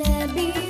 Nabi